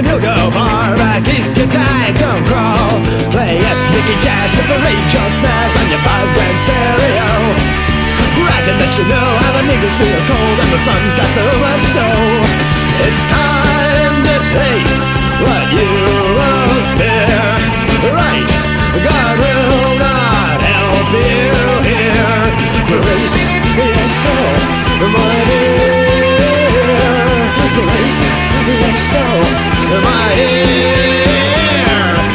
and you'll go far back east you dive, don't crawl. Play ethnic jazz to parade your snaz on your grand stereo. Bragging that you know how the niggas feel cold and the sun's got so much soul. It's time to taste what you most fear. Right, God will not help you here. Brace yourself, my Yourself, dear.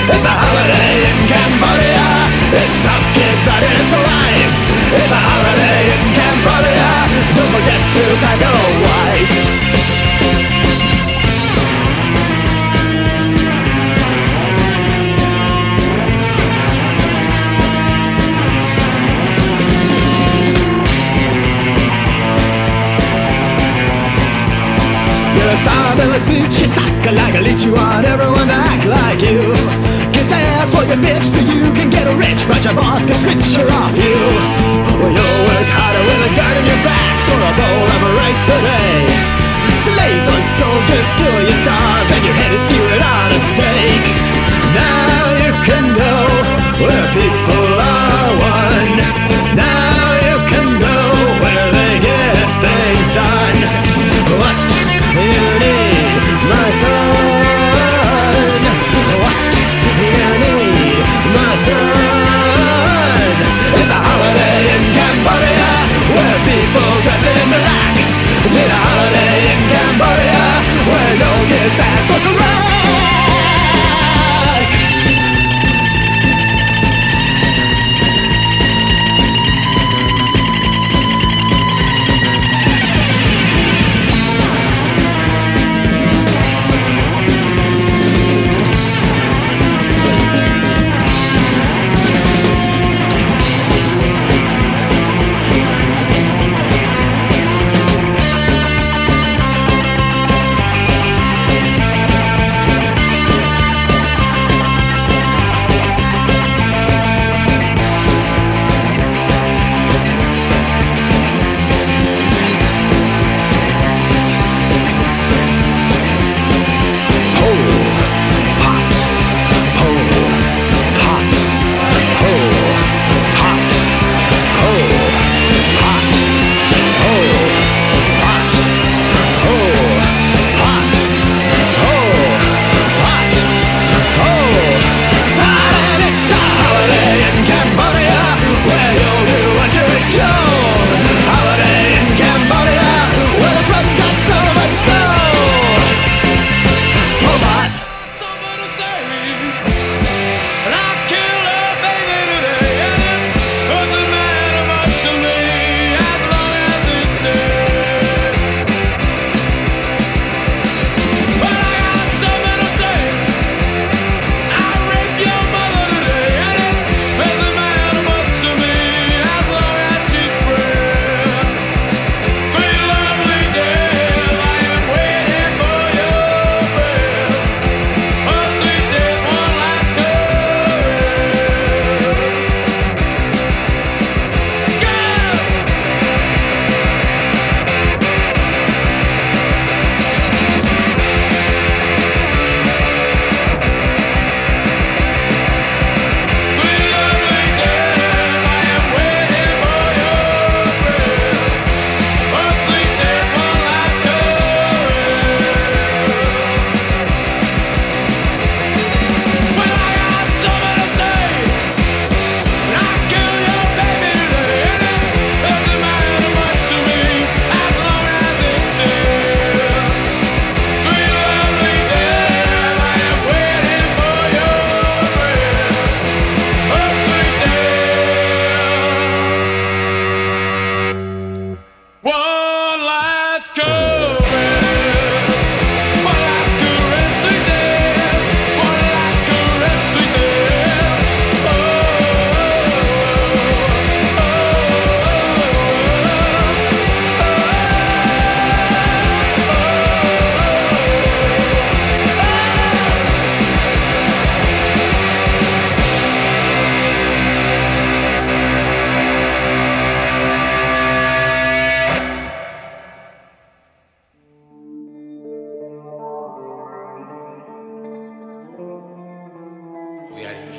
It's a holiday in Cambodia. It's tough, kid, it's life. It's a holiday in Cambodia. Don't forget to pack a wife. You're a star, then let's meet you suck like a leech. You want everyone to act like you. Kiss ass while you bitch so you can get rich, but your boss can switch her off you. Well, you'll work harder with a gun in your back for a bowl of rice a day. Slave for soldiers till you starve, and your head is skewered on a stake. Now you can know where people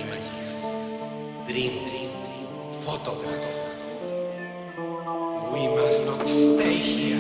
images, dreams, photos. We must not stay here.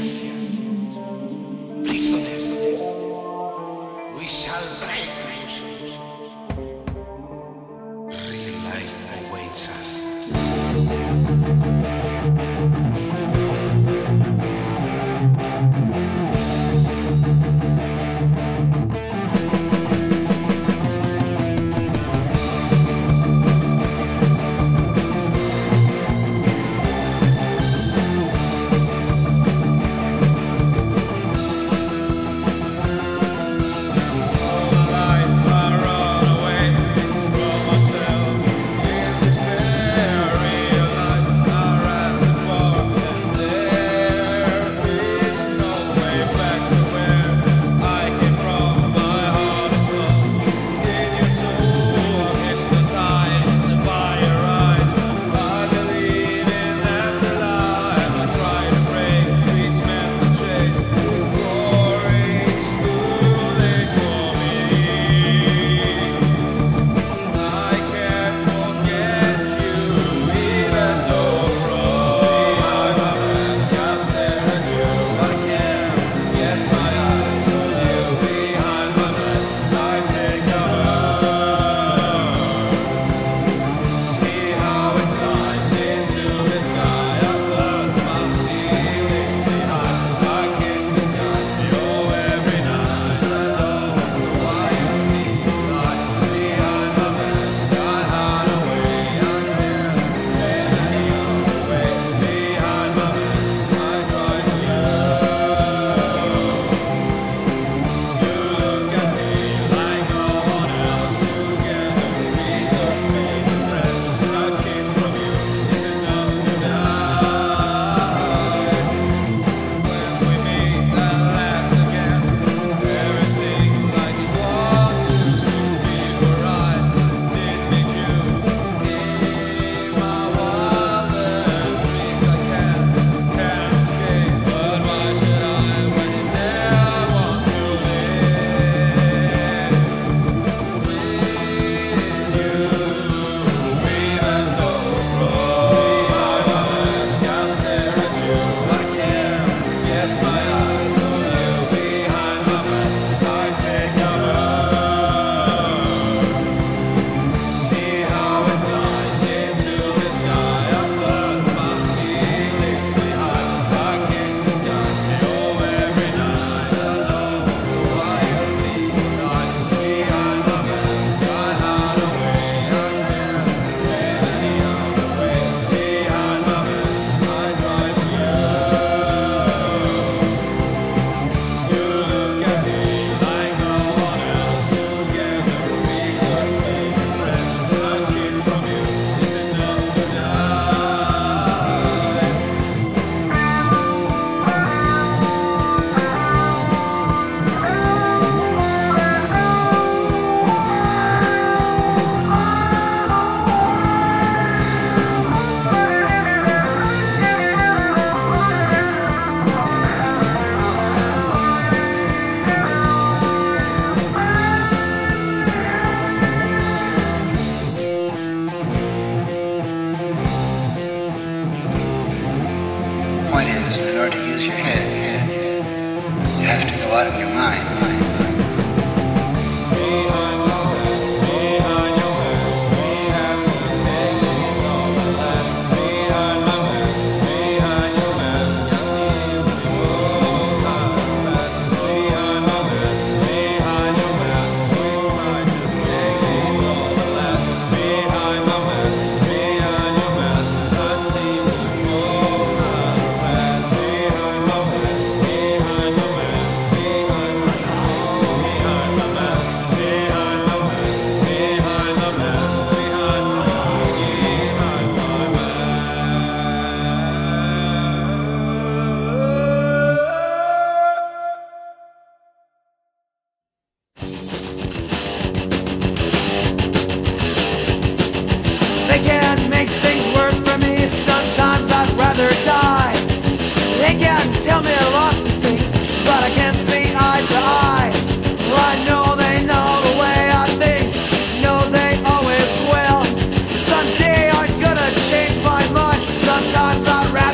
around.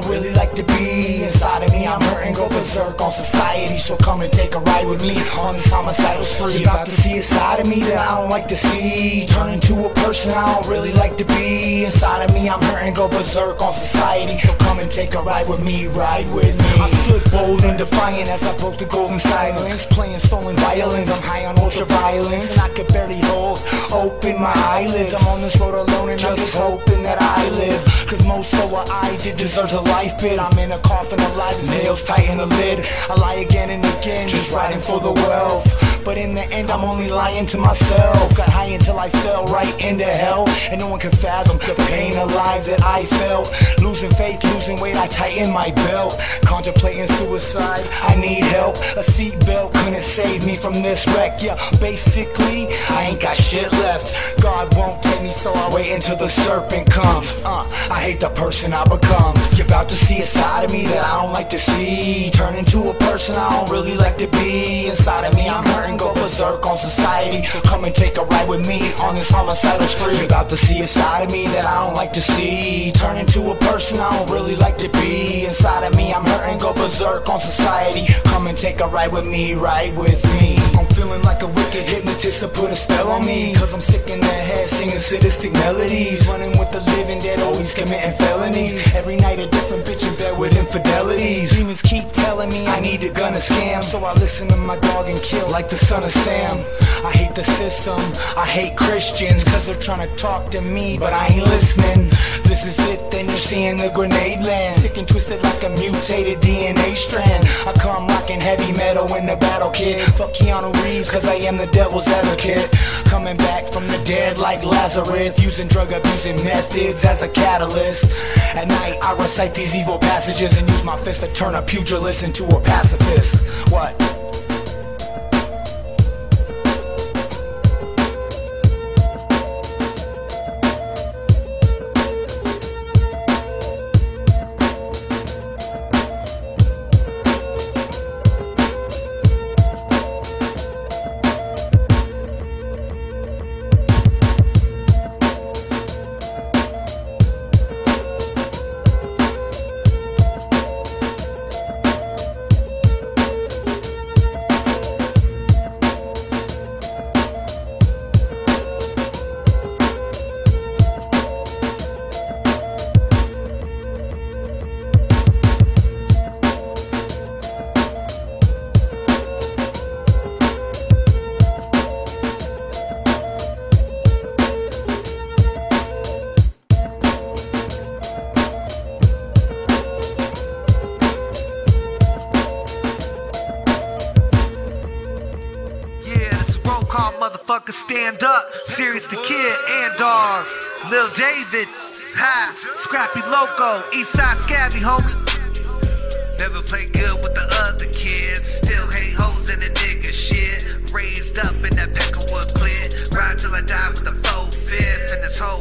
Don't really hurting, go berserk on society. So come and take a ride with me on this homicidal spree. You About to see a side of me that I don't like to see. Turn into a person I don't really like to be. Inside of me, I'm hurting, go berserk on society. So come and take a ride with me, ride with me. I stood bold and defiant as I broke the golden silence. Playing stolen violins, I'm high on ultra violence. And I could barely hold open my eyelids. I'm on this road alone and I'm just hoping that I live. Cause most of what I did deserves a life bit. I'm in a coffin alive, nails tight in the lid. I lie again and again, just riding for the wealth. But in the end, I'm only lying to myself. Got high until I fell right into hell. And no one can fathom the pain alive that I felt. Losing faith, losing weight, I tighten my belt. Contemplating suicide, I need help. A seatbelt couldn't save me from this wreck. Yeah, basically, I ain't got shit left. God won't take me, so I wait until the serpent comes. Uh, I hate the person I become. You're about to see a side of me that I don't like to see. Turn into a person I don't really like to be. Inside of me, I'm hurting, go berserk on society. Come and take a ride with me on this homicidal spree. You're about to see a side of me that I don't like to see. Turn into a person I don't really like to be. Inside of me, I'm hurting, go berserk on society. Come and take a ride with me, ride with me. A hypnotist put a spell on me. Cause I'm sick in the head, singing sadistic melodies. Running with the living dead, always committing felonies. Every night a different bitch in bed with infidelities. Demons keep telling me I need a gun to scam. So I listen to my dog and kill like the son of Sam. I hate the system, I hate Christians. Cause they're trying to talk to me, but I ain't listening. This is it, then you're seeing the grenade land. Sick and twisted like a mutated DNA strand. I come rocking heavy metal in the battle kit. Fuck Keanu Reeves, cause I am the devil's advocate. Coming back from the dead like Lazarus. Using drug abusing methods as a catalyst. At night, I recite these evil passages and use my fist to turn a pugilist into a pacifist. What? David, High, Scrappy Loco, Eastside Scabby, homie. Never play good with the other kids. Still hate hoes and the nigga shit. Raised up in that Peckerwood clit. Ride till I die with the full fifth. And this whole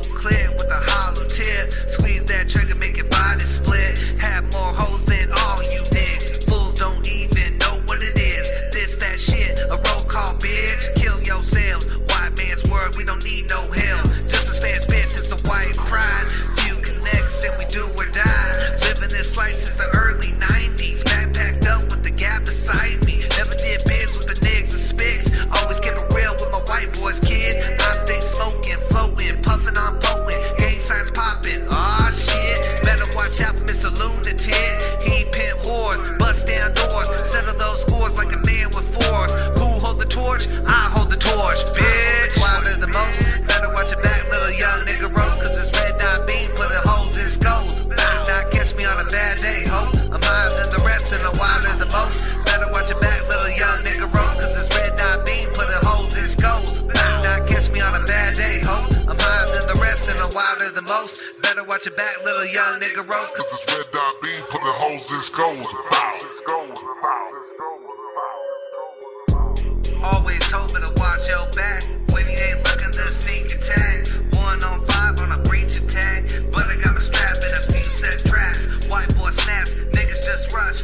and I'm the most. Better watch your back, little young nigga rose. Cause this red dot beam putting holes in skulls. Always told me to watch your back when he ain't looking to sneak attack. One on five on a breach attack, but I got my strap in a few set traps. White boy snaps, niggas just rush.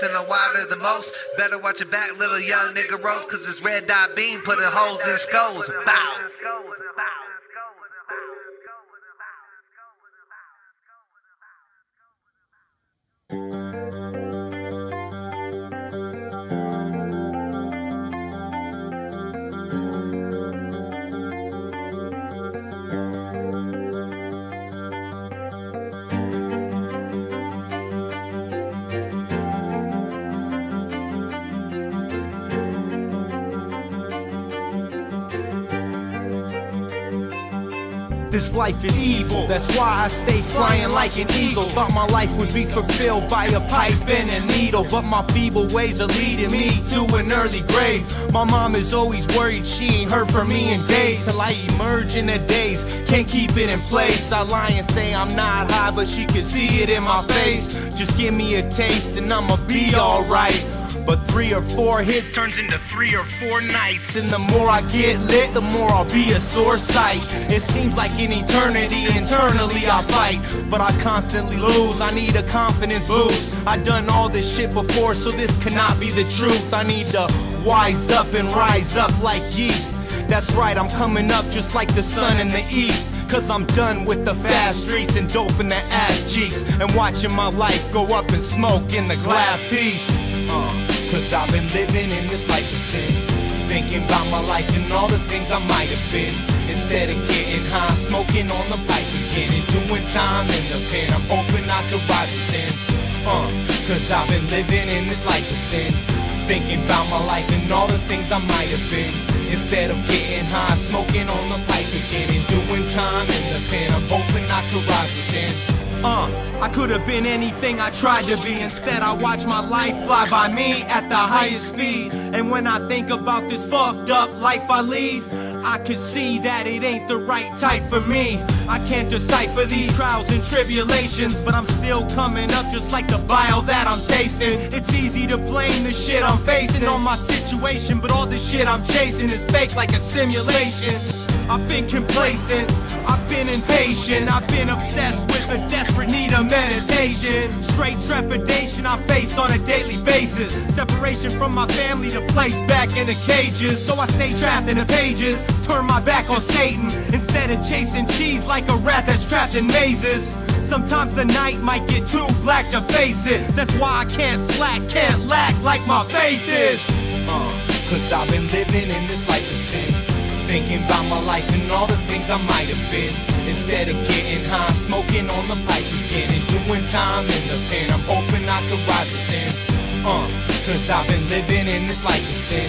The and I'm wilder than most. Better watch your back, little young nigga rose, cause this red dot beam putting holes in skulls. Bow. This life is evil, that's why I stay flying like an eagle. Thought my life would be fulfilled by a pipe and a needle, but my feeble ways are leading me to an early grave. My mom is always worried she ain't heard from me in days till I emerge in the daze. Can't keep it in place. I lie and say I'm not high, but she can see it in my face. Just give me a taste and I'ma be alright. But three or four hits turns into three or four nights. And the more I get lit, the more I'll be a sore sight. It seems like an eternity, internally I fight. But I constantly lose, I need a confidence boost. I done all this shit before, so this cannot be the truth. I need to wise up and rise up like yeast. That's right, I'm coming up just like the sun in the east. Cause I'm done with the fast streets and dope in the ass cheeks. And watching my life go up in smoke in the glass piece. Uh, Cause I've been living in this life of sin. Thinking about my life and all the things I might have been. Instead of getting high, smoking on the pipe again. And doing time in the pen. I'm hoping I could rise within. Uh, cause I've been living in this life of sin. Thinking about my life and all the things I might have been. Instead of getting high, smoking on the pipe again and doing time in the pen. I'm hoping I could rise within. Uh, I could have been anything I tried to be. Instead, I watch my life fly by me at the highest speed. And when I think about this fucked up life I lead, I could see that it ain't the right type for me. I can't decipher these trials and tribulations, but I'm still coming up just like the bile that I'm tasting. It's easy to blame the shit I'm facing on my situation, but all the shit I'm chasing is fake like a simulation. I've been complacent, I've been impatient, I've been obsessed with a desperate need of meditation. Straight trepidation I face on a daily basis. Separation from my family to place back in the cages. So I stay trapped in the pages, turn my back on Satan. Instead of chasing cheese like a rat that's trapped in mazes. Sometimes the night might get too black to face it. That's why I can't slack, can't lack like my faith is. Uh, Cause I've been living in this life of sin. Thinking about my life and all the things I might have been. Instead of getting high, smoking on the pipe again and doing time in the pen. I'm hoping I could rise within. Uh, cause I've been living in this life of sin.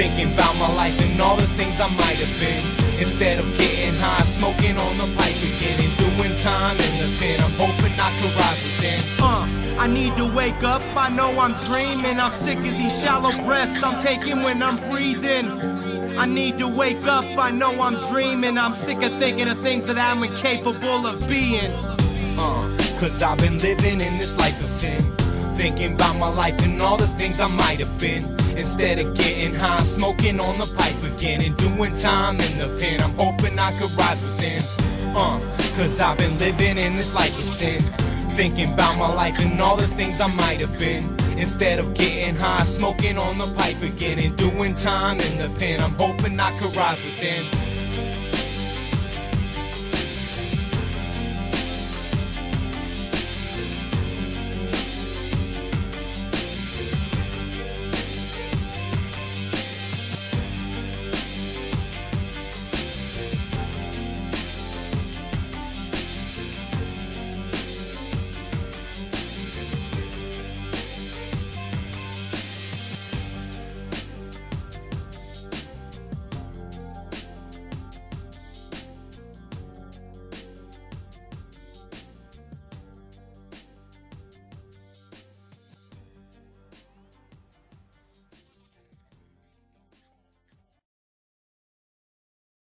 Thinking about my life and all the things I might have been. Instead of getting high, smoking on the pipe again and doing time in the pen. I'm hoping I could rise within. Uh, I need to wake up. I know I'm dreaming. I'm sick of these shallow breaths I'm taking when I'm breathing. I need to wake up, I know I'm dreaming. I'm sick of thinking of things that I'm incapable of being. Uh, cause I've been living in this life of sin. Thinking about my life and all the things I might have been. Instead of getting high, smoking on the pipe again and doing time in the pen. I'm hoping I could rise within. Uh, cause I've been living in this life of sin. Thinking about my life and all the things I might have been. Instead of getting high, smoking on the pipe again and doing time in the pen. I'm hoping I could rise within.